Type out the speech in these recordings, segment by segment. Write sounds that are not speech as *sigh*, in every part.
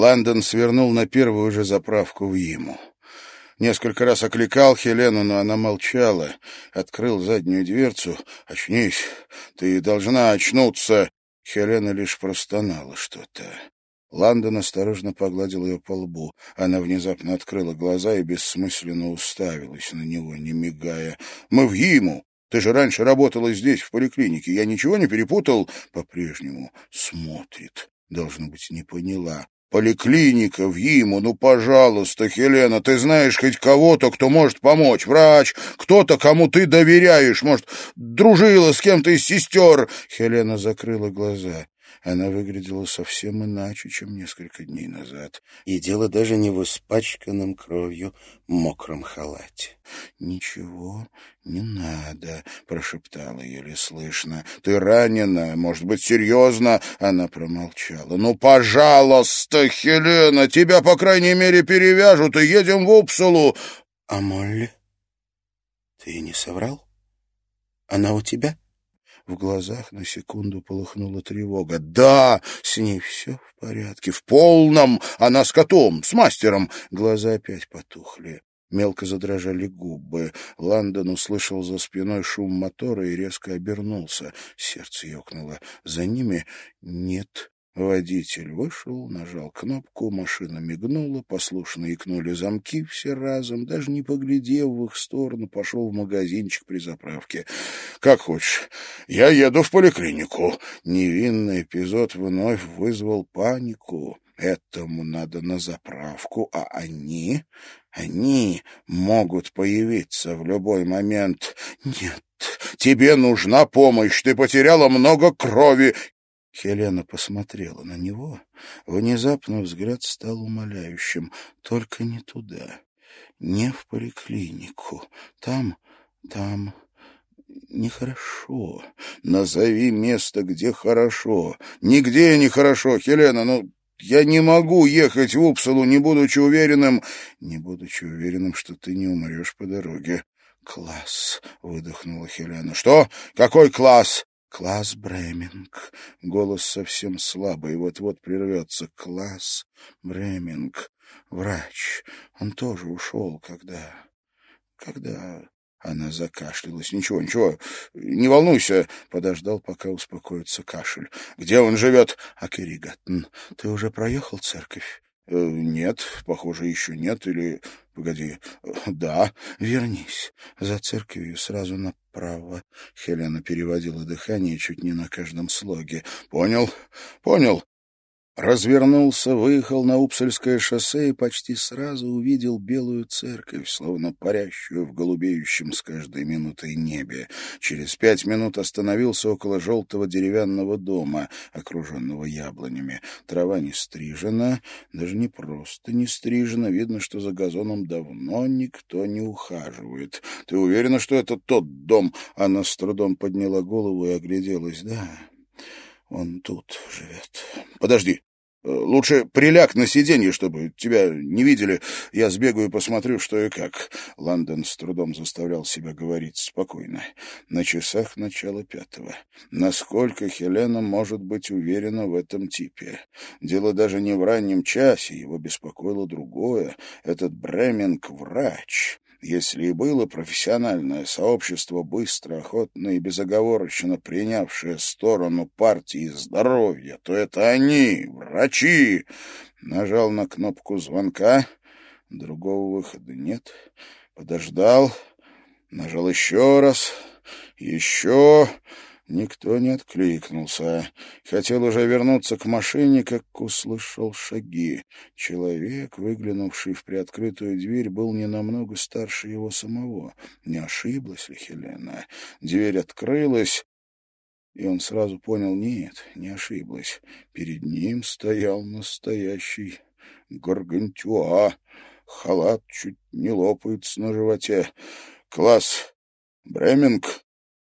Лондон свернул на первую же заправку в Иму. Несколько раз окликал Хелену, но она молчала. Открыл заднюю дверцу. «Очнись! Ты должна очнуться!» Хелена лишь простонала что-то. Лондон осторожно погладил ее по лбу. Она внезапно открыла глаза и бессмысленно уставилась на него, не мигая. «Мы в Иму! Ты же раньше работала здесь, в поликлинике. Я ничего не перепутал?» По-прежнему смотрит. Должно быть, не поняла. Поликлиника в Иму, ну, пожалуйста, Хелена, ты знаешь хоть кого-то, кто может помочь? Врач, кто-то, кому ты доверяешь, может, дружила с кем-то из сестер?» Хелена закрыла глаза. Она выглядела совсем иначе, чем несколько дней назад. И дело даже не в испачканном кровью мокром халате. «Ничего не надо», — прошептала еле слышно. «Ты ранена, может быть, серьезно?» Она промолчала. «Ну, пожалуйста, Хелена, тебя, по крайней мере, перевяжут и едем в Упсулу». «А Молли? Ты не соврал? Она у тебя?» В глазах на секунду полыхнула тревога. «Да, с ней все в порядке, в полном! Она с котом, с мастером!» Глаза опять потухли. Мелко задрожали губы. Ландон услышал за спиной шум мотора и резко обернулся. Сердце ёкнуло. За ними нет Водитель вышел, нажал кнопку, машина мигнула, послушно икнули замки все разом, даже не поглядев в их сторону, пошел в магазинчик при заправке. «Как хочешь. Я еду в поликлинику». Невинный эпизод вновь вызвал панику. Этому надо на заправку, а они... Они могут появиться в любой момент. Нет, тебе нужна помощь, ты потеряла много крови. Хелена посмотрела на него. Внезапно взгляд стал умоляющим. Только не туда, не в поликлинику. Там, там нехорошо. Назови место, где хорошо. Нигде не хорошо, Хелена, ну... Я не могу ехать в Упсалу, не будучи уверенным, не будучи уверенным, что ты не умрешь по дороге. «Класс!» — выдохнула Хелена. «Что? Какой класс?» Класс Бреминг. Голос совсем слабый, вот-вот прервется. Класс Бреминг. Врач. Он тоже ушел, когда... Когда... Она закашлялась. «Ничего, ничего, не волнуйся!» Подождал, пока успокоится кашель. «Где он живет?» «Акеригаттен, ты уже проехал церковь?» Э, «Нет, похоже, еще нет. Или... Погоди. Да. Вернись. За церковью сразу направо». Хелена переводила дыхание чуть не на каждом слоге. «Понял, понял. Развернулся, выехал на Упсальское шоссе и почти сразу увидел белую церковь, словно парящую в голубеющем с каждой минутой небе. Через пять минут остановился около желтого деревянного дома, окруженного яблонями. Трава не стрижена, даже не просто не стрижена. Видно, что за газоном давно никто не ухаживает. «Ты уверена, что это тот дом?» Она с трудом подняла голову и огляделась. «Да, он тут живет. Подожди, Лучше приляг на сиденье, чтобы тебя не видели. Я сбегаю и посмотрю, что и как. Лондон с трудом заставлял себя говорить спокойно. На часах начало пятого. Насколько Хелена может быть уверена в этом типе? Дело даже не в раннем часе, его беспокоило другое. Этот Бреминг — врач. Если и было профессиональное сообщество, быстро, охотно и безоговорочно принявшее сторону партии здоровья, то это они, врачи. Нажал на кнопку звонка. Другого выхода нет. Подождал. Нажал еще раз. Еще... Никто не откликнулся. Хотел уже вернуться к машине, как услышал шаги. Человек, выглянувший в приоткрытую дверь, был не намного старше его самого. Не ошиблась ли Хелена? Дверь открылась, и он сразу понял, нет, не ошиблась. Перед ним стоял настоящий гаргантюа. Халат чуть не лопается на животе. Класс Бреминг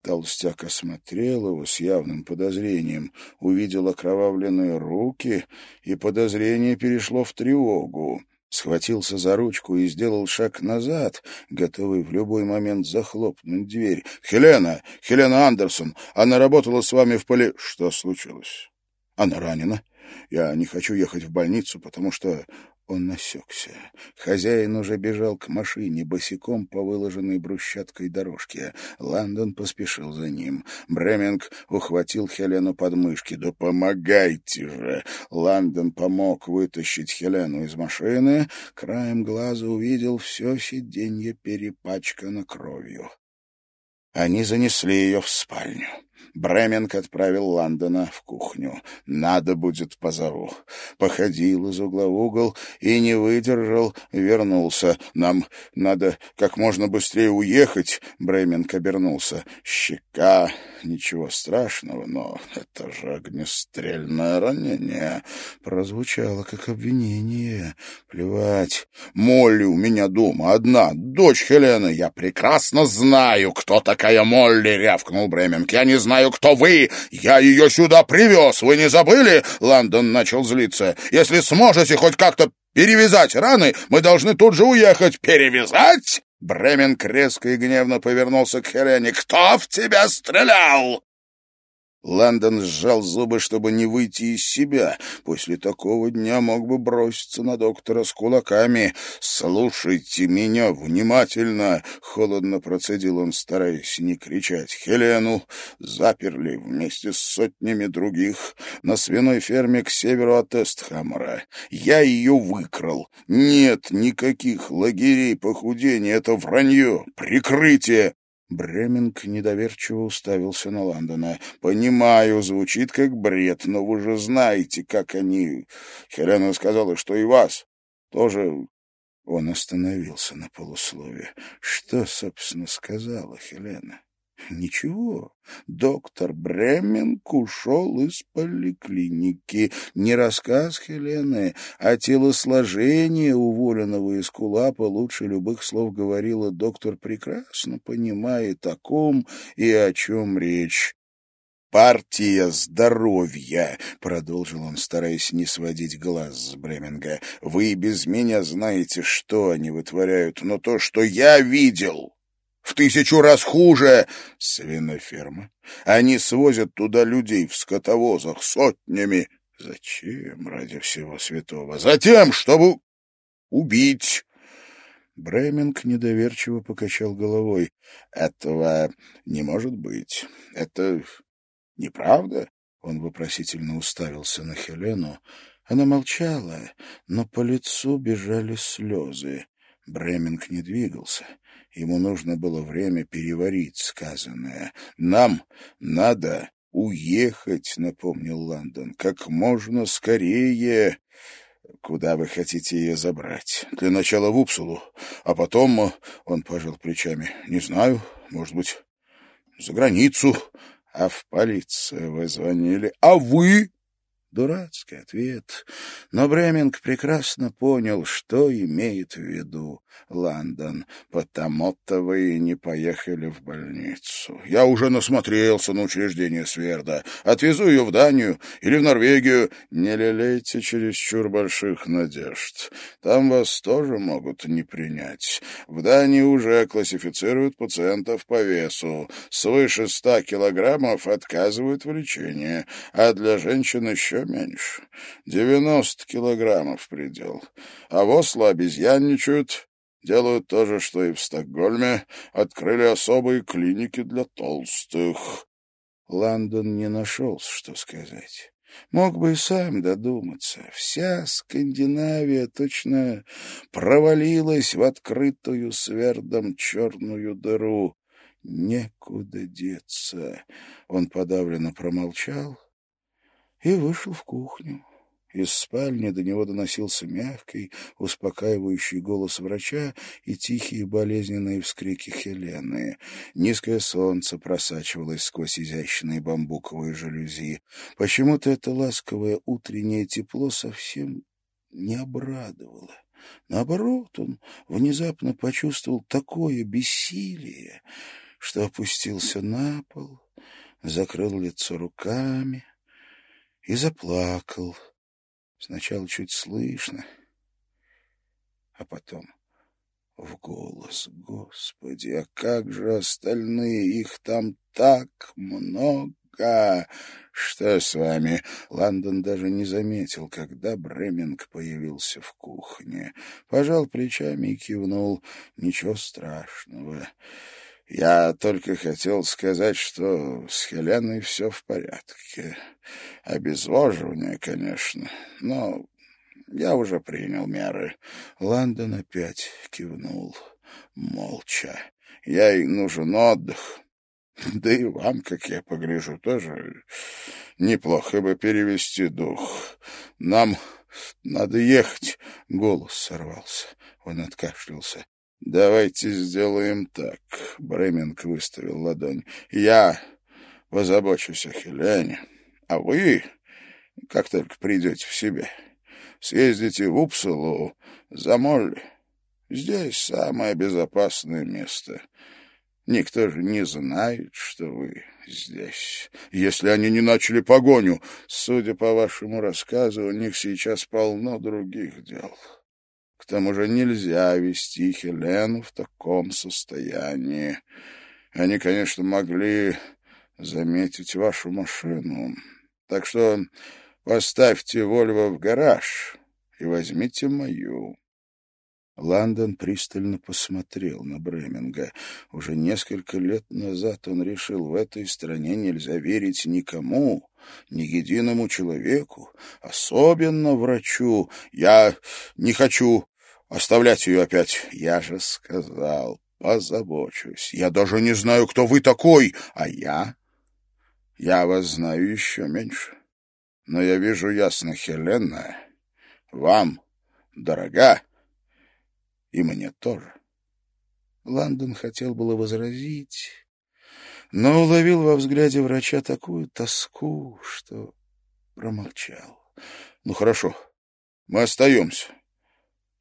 Толстяк осмотрел его с явным подозрением, увидел окровавленные руки, и подозрение перешло в тревогу. Схватился за ручку и сделал шаг назад, готовый в любой момент захлопнуть дверь. «Хелена! Хелена Андерсон! Она работала с вами в поле...» «Что случилось? Она ранена. Я не хочу ехать в больницу, потому что он насекся. Хозяин уже бежал к машине, босиком по выложенной брусчаткой дорожке. Лондон поспешил за ним. Бреминг ухватил Хелену под мышки. «Да помогайте же!» Лондон помог вытащить Хелену из машины. Краем глаза увидел все сиденье перепачкано кровью. Они занесли ее в спальню. Бременг отправил Ландона в кухню. «Надо будет, позову». Походил из угла в угол и не выдержал, вернулся. «Нам надо как можно быстрее уехать», — Бременг обернулся. «Щека, ничего страшного, но это же огнестрельное ранение». Прозвучало как обвинение. «Плевать. Молли у меня дома одна, дочь Хелены. Я прекрасно знаю, кто такая Молли», — рявкнул Бременг. «Я не знаю, знаю, кто вы. Я ее сюда привез. Вы не забыли?» Лондон начал злиться. «Если сможете хоть как-то перевязать раны, мы должны тут же уехать. Перевязать?» Бремен резко и гневно повернулся к Хелене. «Кто в тебя стрелял?» Лондон сжал зубы, чтобы не выйти из себя. После такого дня мог бы броситься на доктора с кулаками. «Слушайте меня внимательно!» — холодно процедил он, стараясь не кричать. «Хелену заперли вместе с сотнями других на свиной ферме к северу от Эстхаммера. Я ее выкрал. Нет никаких лагерей похудения. Это вранье, прикрытие. Бреминг недоверчиво уставился на Лондона. «Понимаю, звучит как бред, но вы же знаете, как они...» Хелена сказала, что и вас тоже... Он остановился на полуслове. «Что, собственно, сказала Хелена?» Ничего, доктор Бреминг ушел из поликлиники. Не рассказ Хелены, а телосложение уволенного из кулапа лучше любых слов говорила доктор, прекрасно понимает, о ком и о чем речь. «Партия здоровья», — продолжил он, стараясь не сводить глаз с Бреминга. «Вы без меня знаете, что они вытворяют, но то, что я видел, в тысячу раз хуже свиноферма. Они свозят туда людей в скотовозах сотнями. Зачем, ради всего святого? Затем, чтобы убить. Бреминг недоверчиво покачал головой. Этого не может быть. Это неправда? Он вопросительно уставился на Хелену. Она молчала, но по лицу бежали слезы. Бреминг не двигался. Ему нужно было время переварить сказанное. «Нам надо уехать», — напомнил Лондон, — «как можно скорее». «Куда вы хотите ее забрать?» «Для начала в Упсулу, а потом...» — он пожал плечами. «Не знаю, может быть, за границу». «А в полицию вы звонили?» «А вы?» Дурацкий ответ, но Бреминг прекрасно понял, что имеет в виду Лондон. Потому-то вы и не поехали в больницу. Я уже насмотрелся на учреждение Сверда. Отвезу ее в Данию или в Норвегию. Не лелейте чересчур больших надежд. Там вас тоже могут не принять. В Дании уже классифицируют пациентов по весу. Свыше ста килограммов отказывают в лечении, а для женщин еще меньше. Девяносто килограммов предел. А в Осло обезьянничают, делают то же, что и в Стокгольме, открыли особые клиники для толстых. Лондон не нашелся, что сказать. Мог бы и сам додуматься. Вся Скандинавия точно провалилась в открытую свердом черную дыру. Некуда деться. Он подавленно промолчал, и вышел в кухню. Из спальни до него доносился мягкий, успокаивающий голос врача и тихие болезненные вскрики Хелены. Низкое солнце просачивалось сквозь изящные бамбуковые жалюзи. Почему-то это ласковое утреннее тепло совсем не обрадовало. Наоборот, он внезапно почувствовал такое бессилие, что опустился на пол, закрыл лицо руками — и заплакал. Сначала чуть слышно, а потом в голос. Господи, а как же остальные? Их там так много! Что с вами? Лондон даже не заметил, когда Бреминг появился в кухне. Пожал плечами и кивнул. Ничего страшного. Я только хотел сказать, что с Хеленой все в порядке. Обезвоживание, конечно, но я уже принял меры. Лондон опять кивнул, молча. Ей нужен отдых. *laughs* Да и вам, как я погляжу, тоже неплохо бы перевести дух. Нам надо ехать. Голос сорвался. Он откашлялся. «Давайте сделаем так», — Бременг выставил ладонь. «Я позабочусь о Хелене, а вы, как только придете в себя, съездите в Упсалу за Молли. Здесь самое безопасное место. Никто же не знает, что вы здесь. Если они не начали погоню, судя по вашему рассказу, у них сейчас полно других дел». К тому же нельзя вести Хелену в таком состоянии. Они, конечно, могли заметить вашу машину. Так что поставьте Вольво в гараж и возьмите мою. Лондон пристально посмотрел на Бреминга. Уже несколько лет назад он решил, в этой стране нельзя верить никому, ни единому человеку, особенно врачу. «Я не хочу оставлять ее опять. Я же сказал, позабочусь. Я даже не знаю, кто вы такой, а я... Я вас знаю еще меньше. Но я вижу ясно, Хелена, вам дорога, и мне тоже. Лондон хотел было возразить, но уловил во взгляде врача такую тоску, что промолчал. «Ну, хорошо, мы остаемся.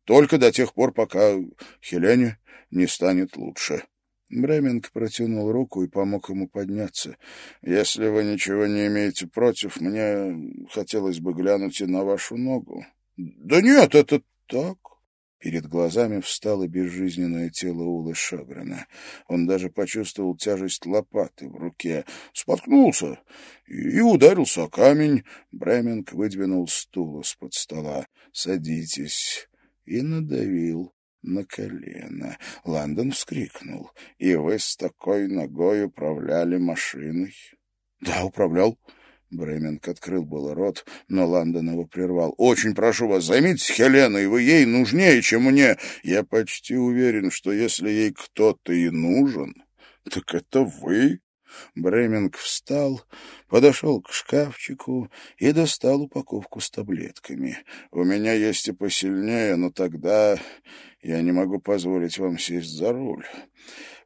Только до тех пор, пока Хелене не станет лучше. Бременг протянул руку и помог ему подняться. «Если вы ничего не имеете против, мне хотелось бы глянуть и на вашу ногу». «Да нет, это так». Перед глазами встало безжизненное тело Улы Шагрена. Он даже почувствовал тяжесть лопаты в руке. Споткнулся и ударился о камень. Бременг выдвинул стул из-под стола. «Садитесь» и надавил на колено. Лондон вскрикнул. «И вы с такой ногой управляли машиной?» «Да, управлял». Бременк открыл было рот, но Лондон его прервал. «Очень прошу вас, займитесь Хеленой, вы ей нужнее, чем мне. Я почти уверен, что если ей кто-то и нужен, так это вы». Бреминг встал, подошел к шкафчику и достал упаковку с таблетками. «У меня есть и посильнее, но тогда я не могу позволить вам сесть за руль.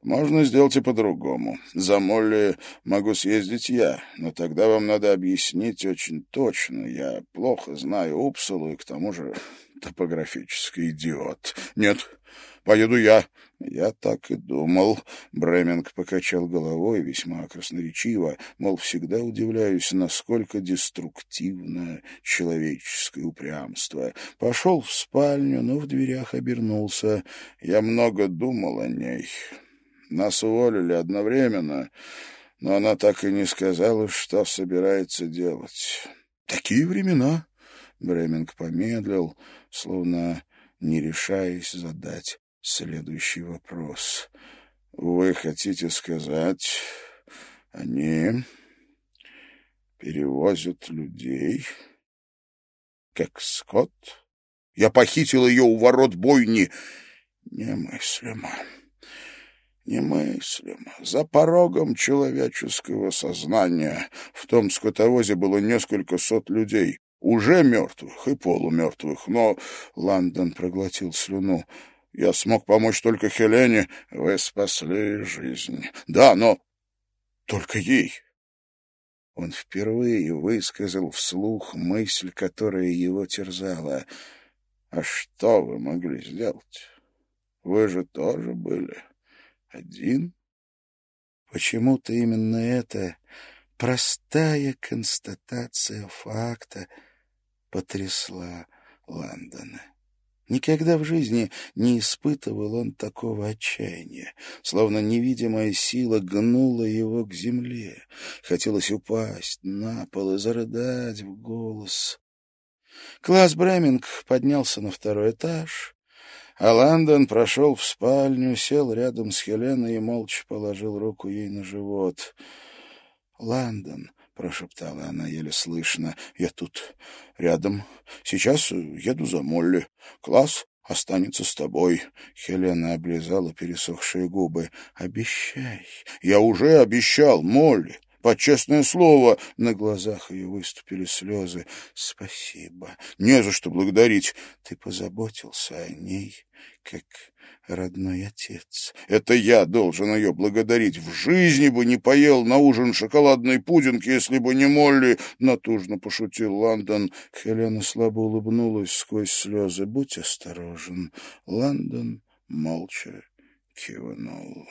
Можно сделать и по-другому. За Молли могу съездить я, но тогда вам надо объяснить очень точно. Я плохо знаю Упсалу и к тому же топографический идиот. Нет, поеду я. Я так и думал. Бременг покачал головой весьма красноречиво, мол, всегда удивляюсь, насколько деструктивно человеческое упрямство. Пошел в спальню, но в дверях обернулся. Я много думал о ней. Нас уволили одновременно, но она так и не сказала, что собирается делать. Такие времена. Бременг помедлил, словно не решаясь задать следующий вопрос. Вы хотите сказать, они перевозят людей как скот? Я похитил ее у ворот бойни. Немыслимо. Немыслимо. За порогом человеческого сознания в том скотовозе было несколько сот людей, уже мертвых и полумертвых, но Лондон проглотил слюну. Я смог помочь только Хелене. Вы спасли жизнь. Да, но только ей. Он впервые высказал вслух мысль, которая его терзала. А что вы могли сделать? Вы же тоже были один. Почему-то именно эта простая констатация факта потрясла Лондона. Никогда в жизни не испытывал он такого отчаяния, словно невидимая сила гнула его к земле. Хотелось упасть на пол и зарыдать в голос. Класс Бреминг поднялся на второй этаж, а Ландон прошел в спальню, сел рядом с Хеленой и молча положил руку ей на живот. «Ландон», — прошептала она еле слышно. — Я тут, рядом. Сейчас еду за Молли. Класс останется с тобой. Хелена облизала пересохшие губы. — Обещай. — Я уже обещал, Молли. Под честное слово. На глазах ее выступили слезы. — Спасибо. — Не за что благодарить. Ты позаботился о ней, как родной отец. Это я должен ее благодарить. В жизни бы не поел на ужин шоколадной пудинг, если бы не Молли, — натужно пошутил Лондон. Хелена слабо улыбнулась сквозь слезы. Будь осторожен. Лондон молча кивнул.